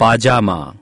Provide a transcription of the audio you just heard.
પાજામા.